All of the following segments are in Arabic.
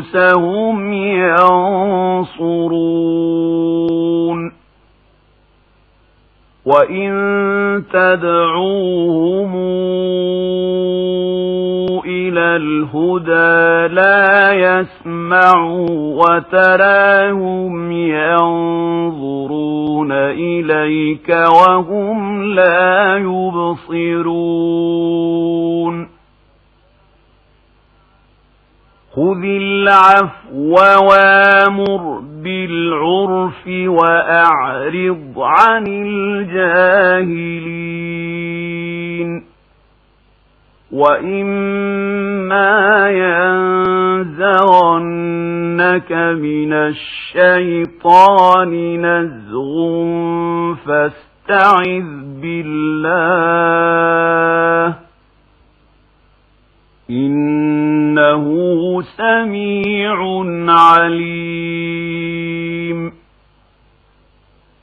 أنفسهم ينصرون. وإن تدعوهم إلى الهدى لا يسمعوا وتراهم ينظرون إليك وهم لا يبصرون. خذ العفو وامر بالعرف وأعرض عن الجاهلين وإما ينزغنك من الشيطان نزغ فاستعذ بالله إنه سميع عليم.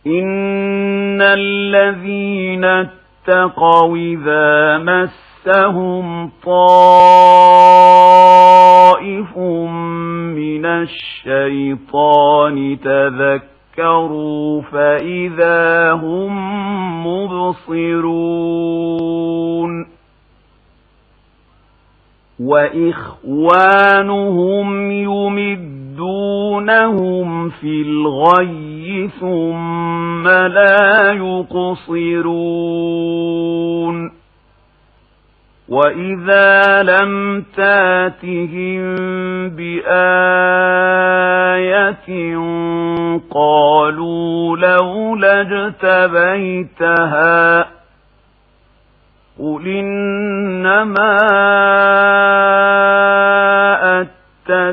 إن الذين اتقوا إذا مسهم طائف من الشيطان تذكروا فإذا هم مبصرون. وإخوانهم يمدونهم في الغي ثم لا يقصرون. وإذا لم تاتهم بآية قالوا لولا اجتبيتها قل إنما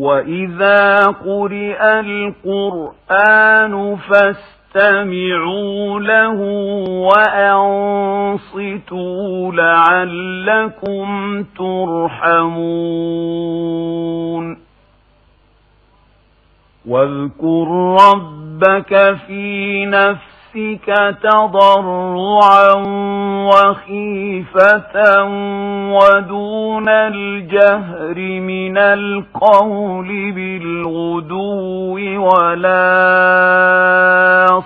وإذا قرئ القرآن فاستمعوا له وأنصتوا لعلكم ترحمون واذكر ربك في نفسك تضرعا وخيفة ودون الجهر من القول بالغدو ولا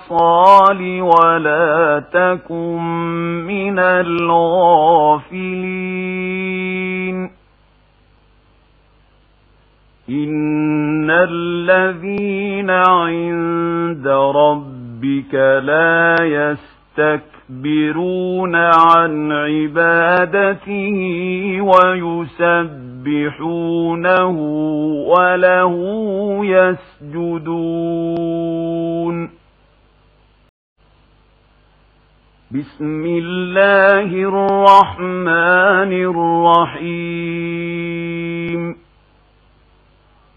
صال ولا تكن من الغافلين. إن الذين عند ربك لا يستكبرون عن عبادته ويسبحونه وله يسجدون. بسم الله الرحمن الرحيم.